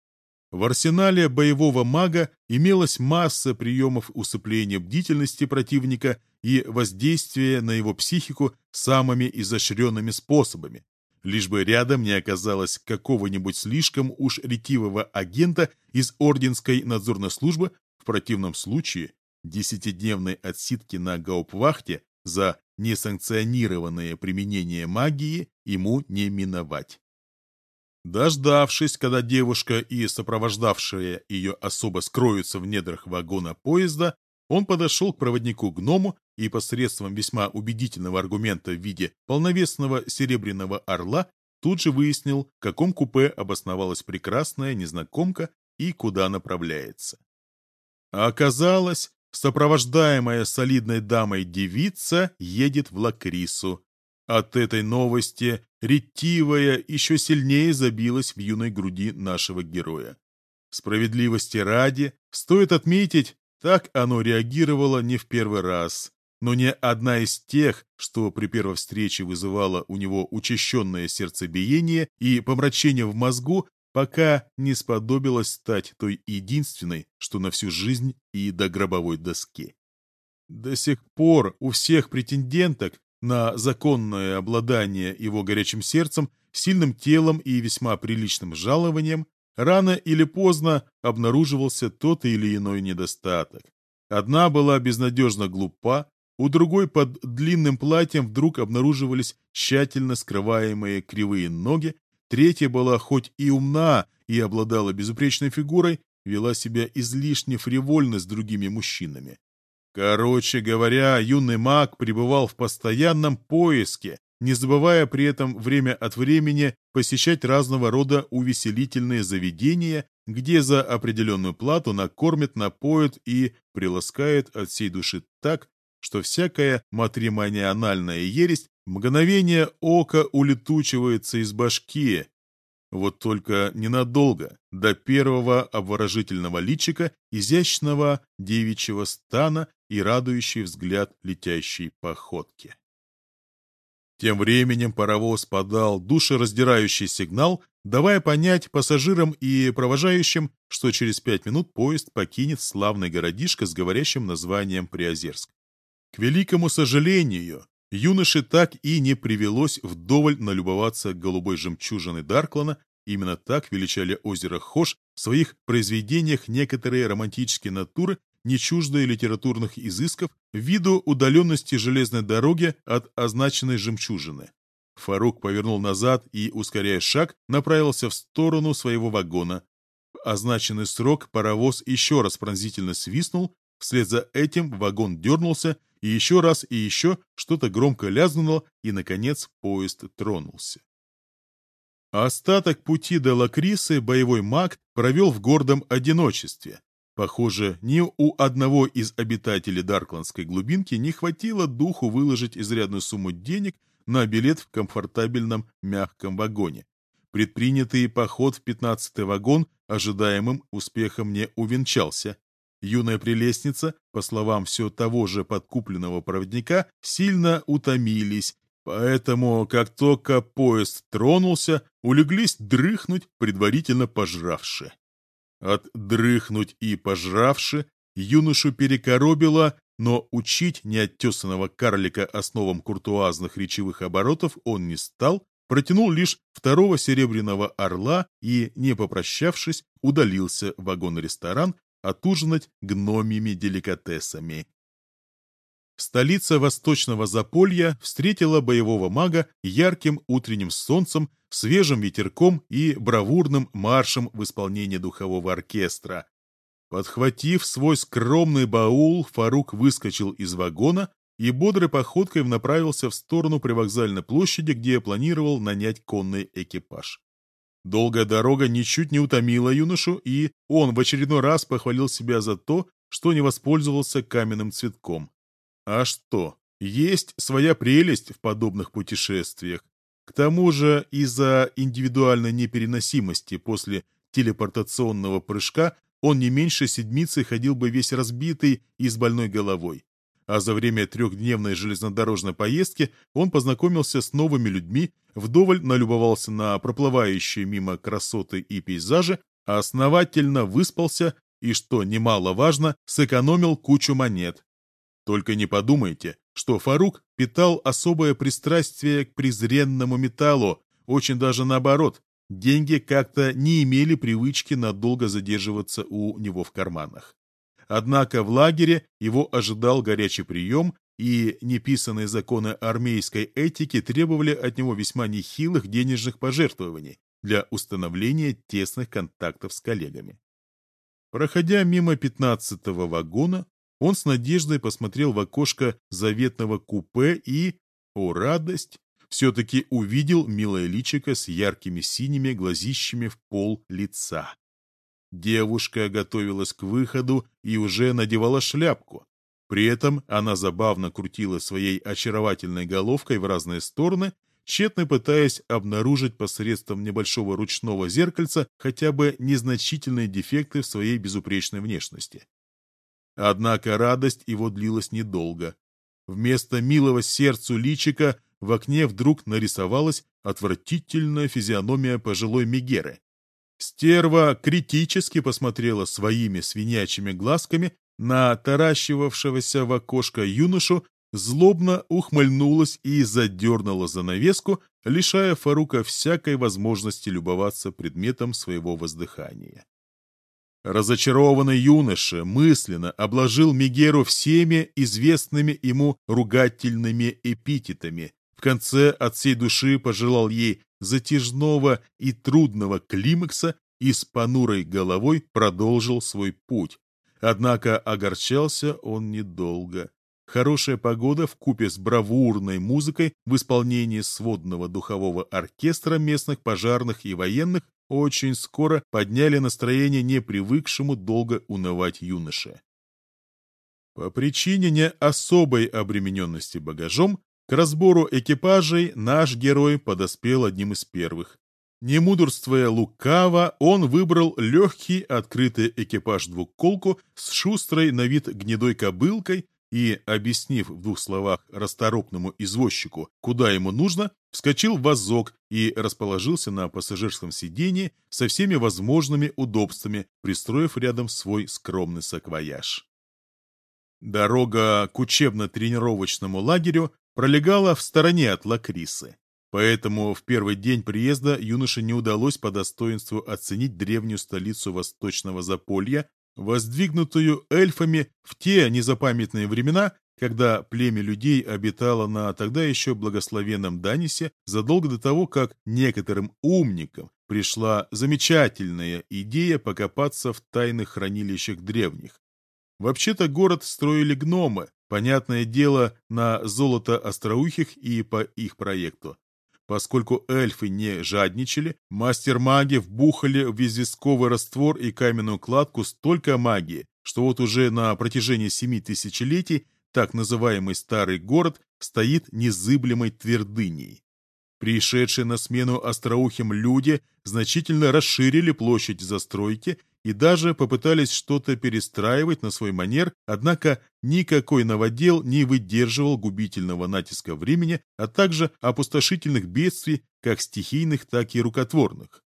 В арсенале боевого мага имелась масса приемов усыпления бдительности противника и воздействия на его психику самыми изощренными способами, лишь бы рядом не оказалось какого-нибудь слишком уж ретивого агента из Орденской надзорной службы, в противном случае десятидневной отсидки на гауптвахте за несанкционированное применение магии ему не миновать. Дождавшись, когда девушка и сопровождавшая ее особо скроются в недрах вагона поезда, он подошел к проводнику-гному и посредством весьма убедительного аргумента в виде полновесного серебряного орла тут же выяснил, в каком купе обосновалась прекрасная незнакомка и куда направляется. А оказалось, сопровождаемая солидной дамой девица едет в Лакрису, от этой новости ретивая еще сильнее забилась в юной груди нашего героя. Справедливости ради, стоит отметить, так оно реагировало не в первый раз, но не одна из тех, что при первой встрече вызывало у него учащенное сердцебиение и помрачение в мозгу, пока не сподобилась стать той единственной, что на всю жизнь и до гробовой доски. До сих пор у всех претенденток на законное обладание его горячим сердцем, сильным телом и весьма приличным жалованием, рано или поздно обнаруживался тот или иной недостаток. Одна была безнадежно глупа, у другой под длинным платьем вдруг обнаруживались тщательно скрываемые кривые ноги, третья была хоть и умна и обладала безупречной фигурой, вела себя излишне фривольно с другими мужчинами. Короче говоря, юный маг пребывал в постоянном поиске, не забывая при этом время от времени посещать разного рода увеселительные заведения, где за определенную плату накормят, напоят и приласкают от всей души так, что всякая матримониальная ересь мгновение ока улетучивается из башки, вот только ненадолго, до первого обворожительного личика, изящного девичьего стана и радующий взгляд летящей походки. Тем временем паровоз подал душераздирающий сигнал, давая понять пассажирам и провожающим, что через пять минут поезд покинет славный городишко с говорящим названием Приозерск. К великому сожалению, юноше так и не привелось вдоволь налюбоваться голубой жемчужиной Дарклана, именно так величали озеро Хош в своих произведениях некоторые романтические натуры, не чуждые литературных изысков, ввиду удаленности железной дороги от означенной жемчужины. Фарук повернул назад и, ускоряя шаг, направился в сторону своего вагона. В означенный срок паровоз еще раз пронзительно свистнул, вслед за этим вагон дернулся, и еще раз и еще что-то громко лязгнуло, и, наконец, поезд тронулся. Остаток пути до Лакрисы боевой маг провел в гордом одиночестве. Похоже, ни у одного из обитателей Даркландской глубинки не хватило духу выложить изрядную сумму денег на билет в комфортабельном мягком вагоне. Предпринятый поход в пятнадцатый вагон ожидаемым успехом не увенчался. Юная прелестница, по словам все того же подкупленного проводника, сильно утомились, поэтому, как только поезд тронулся, улеглись дрыхнуть, предварительно пожравши. От дрыхнуть и пожравши юношу перекоробило, но учить неоттесанного карлика основам куртуазных речевых оборотов он не стал, протянул лишь второго серебряного орла и, не попрощавшись, удалился в вагон-ресторан, отужинать гномьими деликатесами. Столица Восточного Заполья встретила боевого мага ярким утренним солнцем свежим ветерком и бравурным маршем в исполнении духового оркестра. Подхватив свой скромный баул, Фарук выскочил из вагона и бодрой походкой направился в сторону привокзальной площади, где планировал нанять конный экипаж. Долгая дорога ничуть не утомила юношу, и он в очередной раз похвалил себя за то, что не воспользовался каменным цветком. А что? Есть своя прелесть в подобных путешествиях. К тому же из-за индивидуальной непереносимости после телепортационного прыжка он не меньше седмицы ходил бы весь разбитый и с больной головой а за время трехдневной железнодорожной поездки он познакомился с новыми людьми, вдоволь налюбовался на проплывающие мимо красоты и пейзажи, а основательно выспался и, что немаловажно, сэкономил кучу монет. Только не подумайте, что Фарук питал особое пристрастие к презренному металлу, очень даже наоборот, деньги как-то не имели привычки надолго задерживаться у него в карманах. Однако в лагере его ожидал горячий прием, и неписанные законы армейской этики требовали от него весьма нехилых денежных пожертвований для установления тесных контактов с коллегами. Проходя мимо пятнадцатого вагона, он с надеждой посмотрел в окошко заветного купе и, о радость, все-таки увидел милое личико с яркими синими глазищами в пол лица. Девушка готовилась к выходу и уже надевала шляпку. При этом она забавно крутила своей очаровательной головкой в разные стороны, тщетно пытаясь обнаружить посредством небольшого ручного зеркальца хотя бы незначительные дефекты в своей безупречной внешности. Однако радость его длилась недолго. Вместо милого сердцу личика в окне вдруг нарисовалась отвратительная физиономия пожилой Мегеры. Стерва критически посмотрела своими свинячьими глазками на таращивавшегося в окошко юношу, злобно ухмыльнулась и задернула занавеску, лишая Фарука всякой возможности любоваться предметом своего воздыхания. Разочарованный юноша мысленно обложил Мегеру всеми известными ему ругательными эпитетами, в конце от всей души пожелал ей затяжного и трудного климакса и с понурой головой продолжил свой путь. Однако огорчался он недолго. Хорошая погода в купе с бравурной музыкой в исполнении сводного духового оркестра местных пожарных и военных очень скоро подняли настроение непривыкшему долго унывать юноше. По причине не особой обремененности багажом к разбору экипажей наш герой подоспел одним из первых. Не мудрствуя лукаво, он выбрал легкий открытый экипаж-двуколку с шустрой на вид гнедой кобылкой и, объяснив в двух словах расторопному извозчику, куда ему нужно, вскочил в вазок и расположился на пассажирском сиденье со всеми возможными удобствами, пристроив рядом свой скромный саквояж. Дорога к учебно-тренировочному лагерю пролегала в стороне от Лакрисы. Поэтому в первый день приезда юноше не удалось по достоинству оценить древнюю столицу Восточного Заполья, воздвигнутую эльфами в те незапамятные времена, когда племя людей обитало на тогда еще благословенном Данисе задолго до того, как некоторым умникам пришла замечательная идея покопаться в тайных хранилищах древних. Вообще-то город строили гномы, Понятное дело, на золото остроухих и по их проекту. Поскольку эльфы не жадничали, мастер-маги вбухали в известковый раствор и каменную кладку столько магии, что вот уже на протяжении семи тысячелетий так называемый старый город стоит незыблемой твердыней. Пришедшие на смену остроухим люди значительно расширили площадь застройки и даже попытались что-то перестраивать на свой манер, однако никакой новодел не выдерживал губительного натиска времени, а также опустошительных бедствий, как стихийных, так и рукотворных.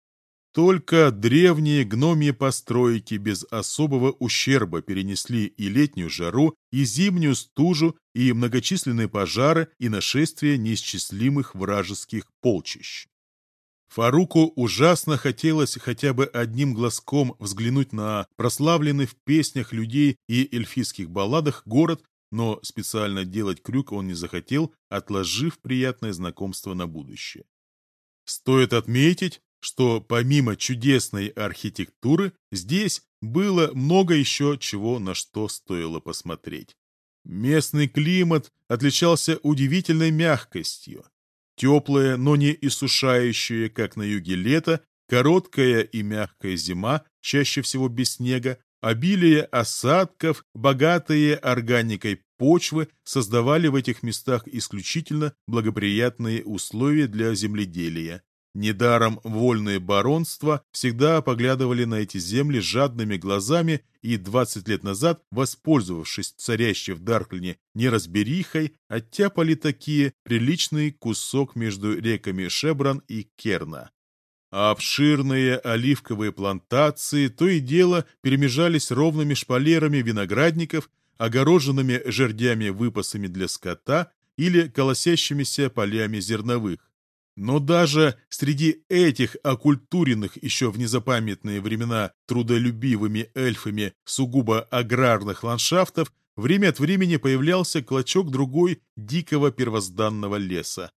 Только древние гномьи постройки без особого ущерба перенесли и летнюю жару, и зимнюю стужу, и многочисленные пожары, и нашествия неисчислимых вражеских полчищ. Фаруку ужасно хотелось хотя бы одним глазком взглянуть на прославленный в песнях людей и эльфийских балладах город, но специально делать крюк он не захотел, отложив приятное знакомство на будущее. Стоит отметить, что помимо чудесной архитектуры, здесь было много еще чего, на что стоило посмотреть. Местный климат отличался удивительной мягкостью. Теплое, но не иссушающее, как на юге лето, короткая и мягкая зима, чаще всего без снега, обилие осадков, богатые органикой почвы создавали в этих местах исключительно благоприятные условия для земледелия. Недаром вольные баронства всегда поглядывали на эти земли жадными глазами и 20 лет назад, воспользовавшись царящей в Дарклине неразберихой, оттяпали такие приличный кусок между реками Шебран и Керна. А обширные оливковые плантации то и дело перемежались ровными шпалерами виноградников, огороженными жердями-выпасами для скота или колосящимися полями зерновых. Но даже среди этих окультуренных еще в незапамятные времена трудолюбивыми эльфами сугубо аграрных ландшафтов время от времени появлялся клочок другой дикого первозданного леса.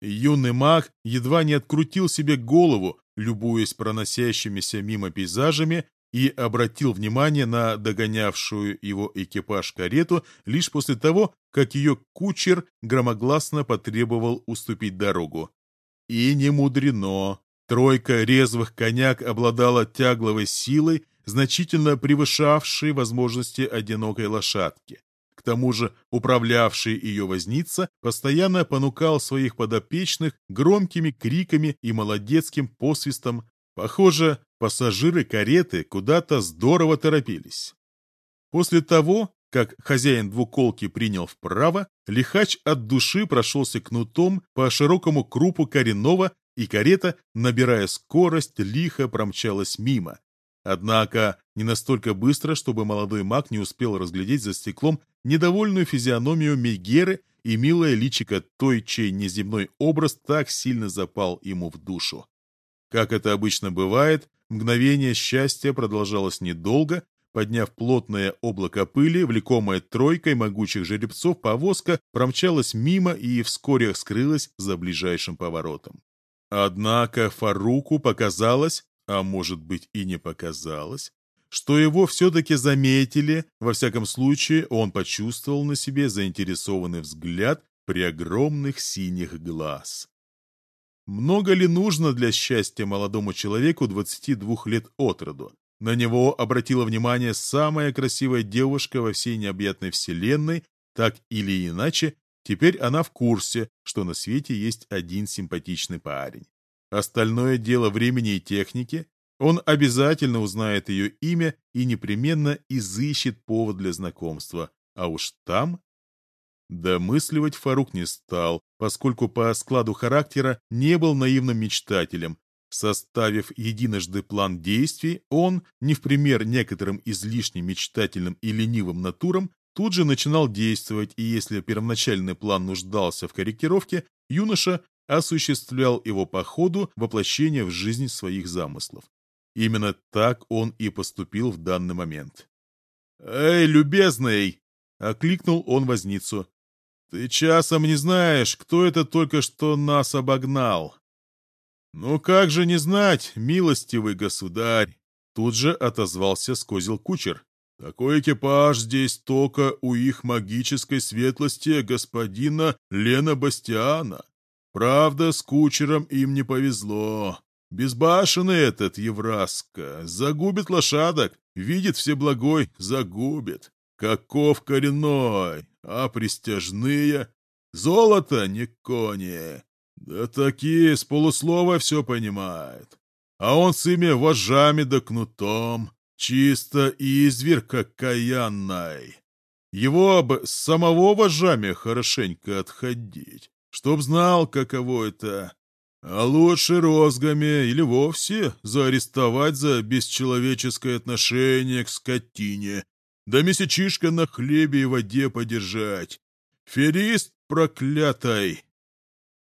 Юный маг едва не открутил себе голову, любуясь проносящимися мимо пейзажами, и обратил внимание на догонявшую его экипаж карету лишь после того, как ее кучер громогласно потребовал уступить дорогу. И не мудрено. Тройка резвых коняк обладала тягловой силой, значительно превышавшей возможности одинокой лошадки. К тому же управлявший ее возница постоянно понукал своих подопечных громкими криками и молодецким посвистом. Похоже, пассажиры кареты куда-то здорово торопились. После того, как хозяин двуколки принял вправо, лихач от души прошелся кнутом по широкому крупу коренного, и карета, набирая скорость, лихо промчалась мимо. Однако не настолько быстро, чтобы молодой маг не успел разглядеть за стеклом недовольную физиономию Мегеры и милое личико той, чей неземной образ так сильно запал ему в душу. Как это обычно бывает, мгновение счастья продолжалось недолго, Подняв плотное облако пыли, влекомая тройкой могучих жеребцов, повозка промчалась мимо и вскоре скрылась за ближайшим поворотом. Однако Фаруку показалось, а может быть и не показалось, что его все-таки заметили, во всяком случае он почувствовал на себе заинтересованный взгляд при огромных синих глаз. Много ли нужно для счастья молодому человеку 22 лет от роду? На него обратила внимание самая красивая девушка во всей необъятной вселенной, так или иначе, теперь она в курсе, что на свете есть один симпатичный парень. Остальное дело времени и техники. Он обязательно узнает ее имя и непременно изыщет повод для знакомства. А уж там... Домысливать Фарук не стал, поскольку по складу характера не был наивным мечтателем, Составив единожды план действий, он, не в пример некоторым излишне мечтательным и ленивым натурам, тут же начинал действовать, и если первоначальный план нуждался в корректировке, юноша осуществлял его по ходу воплощения в жизнь своих замыслов. Именно так он и поступил в данный момент. «Эй, любезный!» — окликнул он возницу. «Ты часом не знаешь, кто это только что нас обогнал?» «Ну как же не знать, милостивый государь!» Тут же отозвался скозил кучер. «Такой экипаж здесь только у их магической светлости господина Лена Бастиана. Правда, с кучером им не повезло. Безбашенный этот Евраска загубит лошадок, видит всеблагой, загубит. Каков коренной, а пристяжные? Золото не кони. Да такие с полуслова все понимают. А он с ими вожами да кнутом, чисто изверг каянной. Его бы с самого вожами хорошенько отходить, чтоб знал, каково это. А лучше розгами или вовсе заарестовать за бесчеловеческое отношение к скотине, да месячишка на хлебе и воде подержать. Ферист проклятой!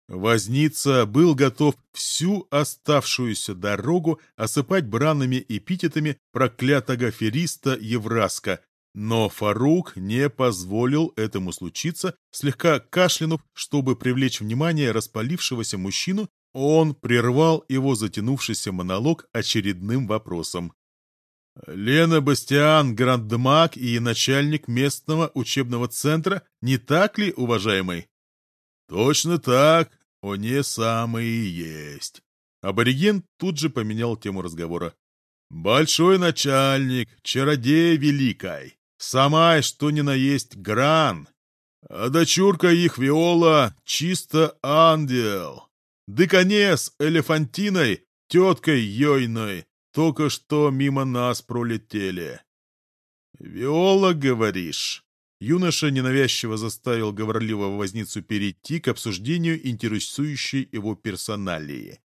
Возница был готов всю оставшуюся дорогу осыпать бранными эпитетами проклятого фериста Евраска, но Фарук не позволил этому случиться, слегка кашлянув, чтобы привлечь внимание распалившегося мужчину, он прервал его затянувшийся монолог очередным вопросом. «Лена Бастиан, грандмаг и начальник местного учебного центра, не так ли, уважаемый?» «Точно так, они самые есть». Абориген тут же поменял тему разговора. «Большой начальник, чародей великой, самая что ни на есть гран, а дочурка их Виола чисто ангел. Дыконец элефантиной, теткой Йойной, только что мимо нас пролетели. «Виола, говоришь?» Юноша ненавязчиво заставил говорливого возницу перейти к обсуждению интересующей его персоналии.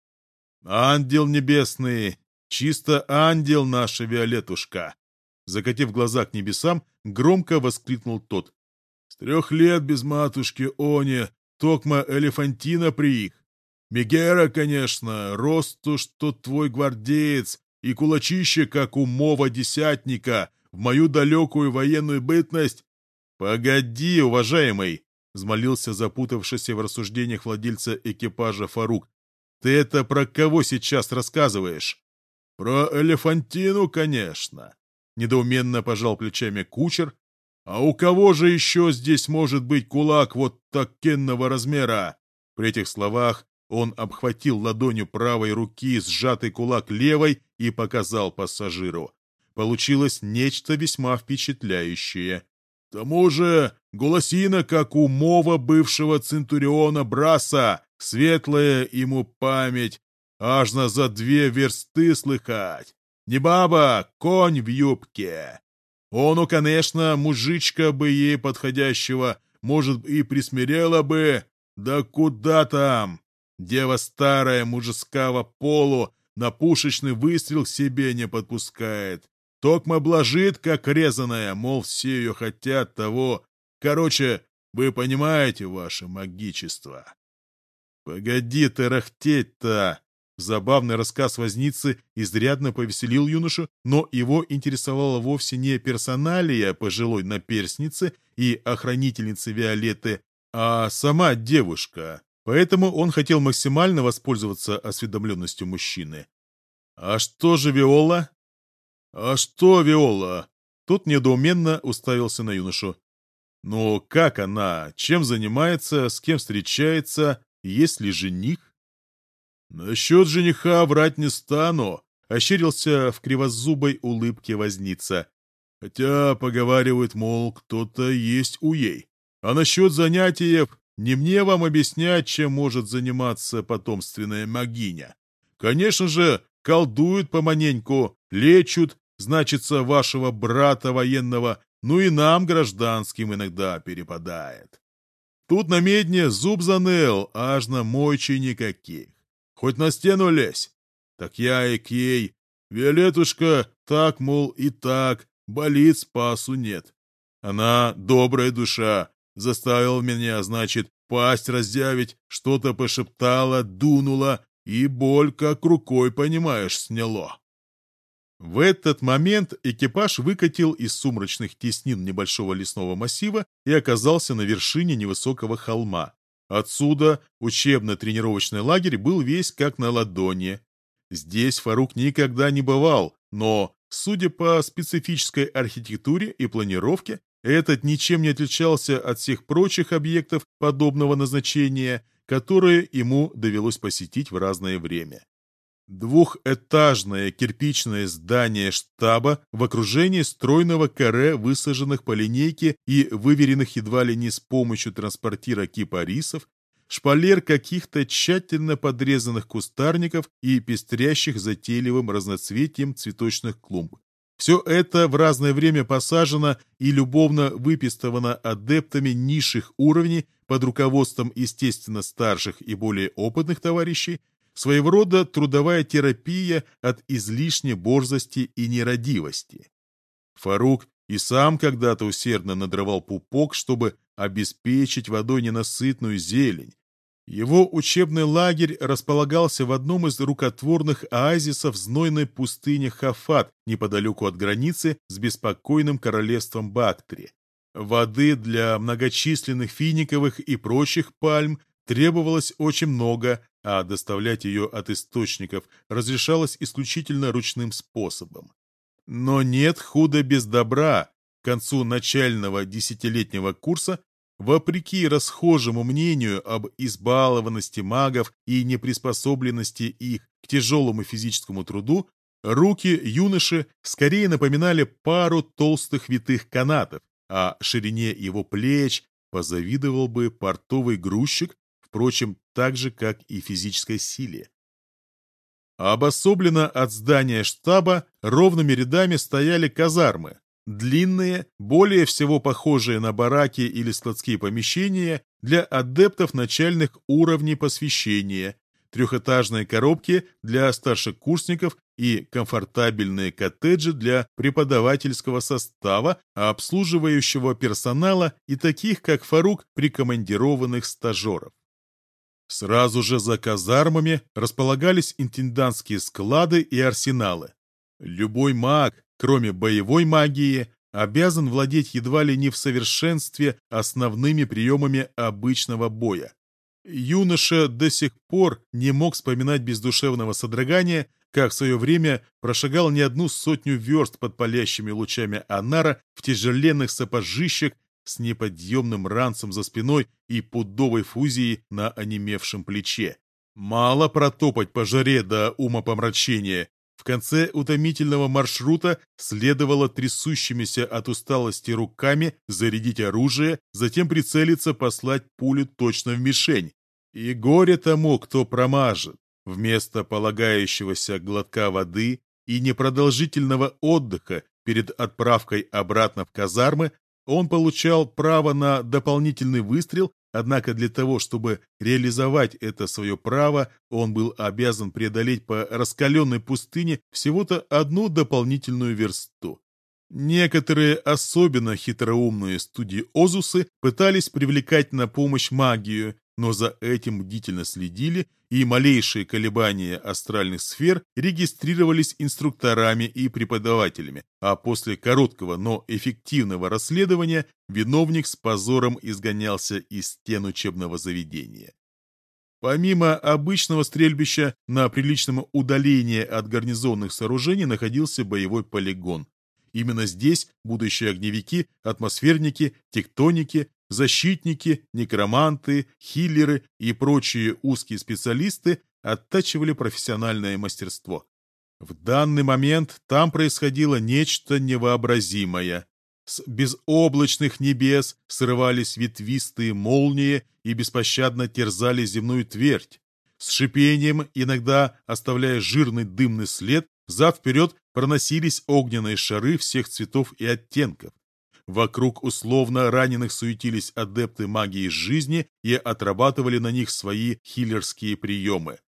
«Ангел небесный! Чисто ангел наша Виолетушка!» Закатив глаза к небесам, громко воскликнул тот. «С трех лет без матушки Они, токма Элефантина приих. Мегера, конечно, росту, что твой гвардеец, и кулачище, как у мова десятника, в мою далекую военную бытность. «Погоди, уважаемый!» — взмолился запутавшийся в рассуждениях владельца экипажа Фарук. «Ты это про кого сейчас рассказываешь?» «Про Элефантину, конечно!» — недоуменно пожал плечами кучер. «А у кого же еще здесь может быть кулак вот такенного размера?» При этих словах он обхватил ладонью правой руки сжатый кулак левой и показал пассажиру. Получилось нечто весьма впечатляющее. К тому же голосина, как у мова бывшего Центуриона Браса, светлая ему память, аж на за две версты слыхать. Не баба, конь в юбке. Ону, конечно, мужичка бы ей подходящего, может, и присмирела бы, да куда там, Дева старая, мужеского полу, на пушечный выстрел себе не подпускает. Токма блажит, как резаная, мол, все ее хотят того. Короче, вы понимаете ваше магичество. Погоди ты рахтеть-то! Забавный рассказ возницы изрядно повеселил юношу, но его интересовала вовсе не персоналия пожилой наперсницы и охранительницы Виолетты, а сама девушка, Поэтому он хотел максимально воспользоваться осведомленностью мужчины. «А что же Виола?» «А что Виола?» Тот недоуменно уставился на юношу. «Ну, как она? Чем занимается? С кем встречается? Есть ли жених?» «Насчет жениха врать не стану», — ощерился в кривозубой улыбке возница. «Хотя, поговаривают, мол, кто-то есть у ей. А насчет занятий не мне вам объяснять, чем может заниматься потомственная магиня. Конечно же, колдуют поманеньку, лечут, значится, вашего брата военного, ну и нам, гражданским, иногда перепадает. Тут на медне зуб заныл, аж на мойчи никаких. Хоть на стену лезь. Так я и к ей. Виолетушка, так, мол, и так, болит, спасу нет. Она добрая душа, Заставил меня, значит, пасть раздявить, что-то пошептала, дунула, и боль как рукой, понимаешь, сняло. В этот момент экипаж выкатил из сумрачных теснин небольшого лесного массива и оказался на вершине невысокого холма. Отсюда учебно-тренировочный лагерь был весь как на ладони. Здесь Фарук никогда не бывал, но, судя по специфической архитектуре и планировке, этот ничем не отличался от всех прочих объектов подобного назначения, которые ему довелось посетить в разное время. Двухэтажное кирпичное здание штаба в окружении стройного каре, высаженных по линейке и выверенных едва ли не с помощью транспортира кипарисов, шпалер каких-то тщательно подрезанных кустарников и пестрящих затейливым разноцветием цветочных клумб. Все это в разное время посажено и любовно выпистовано адептами низших уровней под руководством, естественно, старших и более опытных товарищей, своего рода трудовая терапия от излишней борзости и нерадивости. Фарук и сам когда-то усердно надрывал пупок, чтобы обеспечить водой ненасытную зелень, его учебный лагерь располагался в одном из рукотворных оазисов знойной пустыни Хафат, неподалеку от границы с беспокойным королевством Бактри. Воды для многочисленных финиковых и прочих пальм требовалось очень много, а доставлять ее от источников разрешалось исключительно ручным способом. Но нет худа без добра. К концу начального десятилетнего курса, вопреки расхожему мнению об избалованности магов и неприспособленности их к тяжелому физическому труду, руки юноши скорее напоминали пару толстых витых канатов, а ширине его плеч позавидовал бы портовый грузчик, впрочем, так же, как и физической силе. Обособленно от здания штаба ровными рядами стояли казармы, длинные, более всего похожие на бараки или складские помещения для адептов начальных уровней посвящения, трехэтажные коробки для старшекурсников и комфортабельные коттеджи для преподавательского состава, обслуживающего персонала и таких, как Фарук, прикомандированных стажеров. Сразу же за казармами располагались интендантские склады и арсеналы. Любой маг, кроме боевой магии, обязан владеть едва ли не в совершенстве основными приемами обычного боя. Юноша до сих пор не мог вспоминать без душевного содрогания, как в свое время прошагал не одну сотню верст под палящими лучами Анара в тяжеленных сапожищах с неподъемным ранцем за спиной и пудовой фузией на онемевшем плече. Мало протопать по жаре до умопомрачения. В конце утомительного маршрута следовало трясущимися от усталости руками зарядить оружие, затем прицелиться, послать пулю точно в мишень. И горе тому, кто промажет. Вместо полагающегося глотка воды и непродолжительного отдыха перед отправкой обратно в казармы он получал право на дополнительный выстрел, однако для того, чтобы реализовать это свое право, он был обязан преодолеть по раскаленной пустыне всего-то одну дополнительную версту. Некоторые особенно хитроумные студиозусы пытались привлекать на помощь магию, но за этим бдительно следили, и малейшие колебания астральных сфер регистрировались инструкторами и преподавателями, а после короткого, но эффективного расследования виновник с позором изгонялся из стен учебного заведения. Помимо обычного стрельбища, на приличном удалении от гарнизонных сооружений находился боевой полигон. Именно здесь будущие огневики, атмосферники, тектоники, защитники, некроманты, хиллеры и прочие узкие специалисты оттачивали профессиональное мастерство. В данный момент там происходило нечто невообразимое. С безоблачных небес срывались ветвистые молнии и беспощадно терзали земную твердь. С шипением, иногда оставляя жирный дымный след, зад-вперед проносились огненные шары всех цветов и оттенков. Вокруг условно раненых суетились адепты магии жизни и отрабатывали на них свои хиллерские приемы.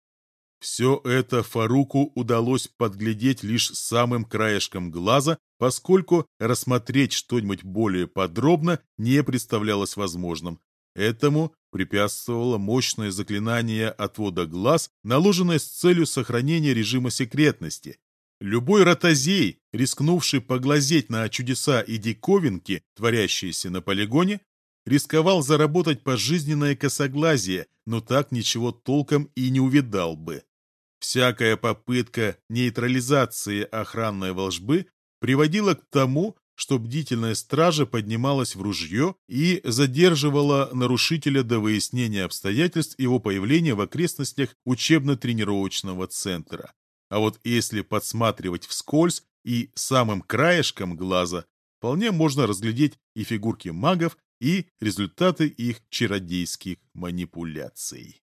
Все это Фаруку удалось подглядеть лишь самым краешком глаза, поскольку рассмотреть что-нибудь более подробно не представлялось возможным. Этому препятствовало мощное заклинание отвода глаз, наложенное с целью сохранения режима секретности, Любой ротозей, рискнувший поглазеть на чудеса и диковинки, творящиеся на полигоне, рисковал заработать пожизненное косоглазие, но так ничего толком и не увидал бы. Всякая попытка нейтрализации охранной волжбы приводила к тому, что бдительная стража поднималась в ружье и задерживала нарушителя до выяснения обстоятельств его появления в окрестностях учебно-тренировочного центра. А вот если подсматривать вскользь и самым краешком глаза, вполне можно разглядеть и фигурки магов, и результаты их чародейских манипуляций.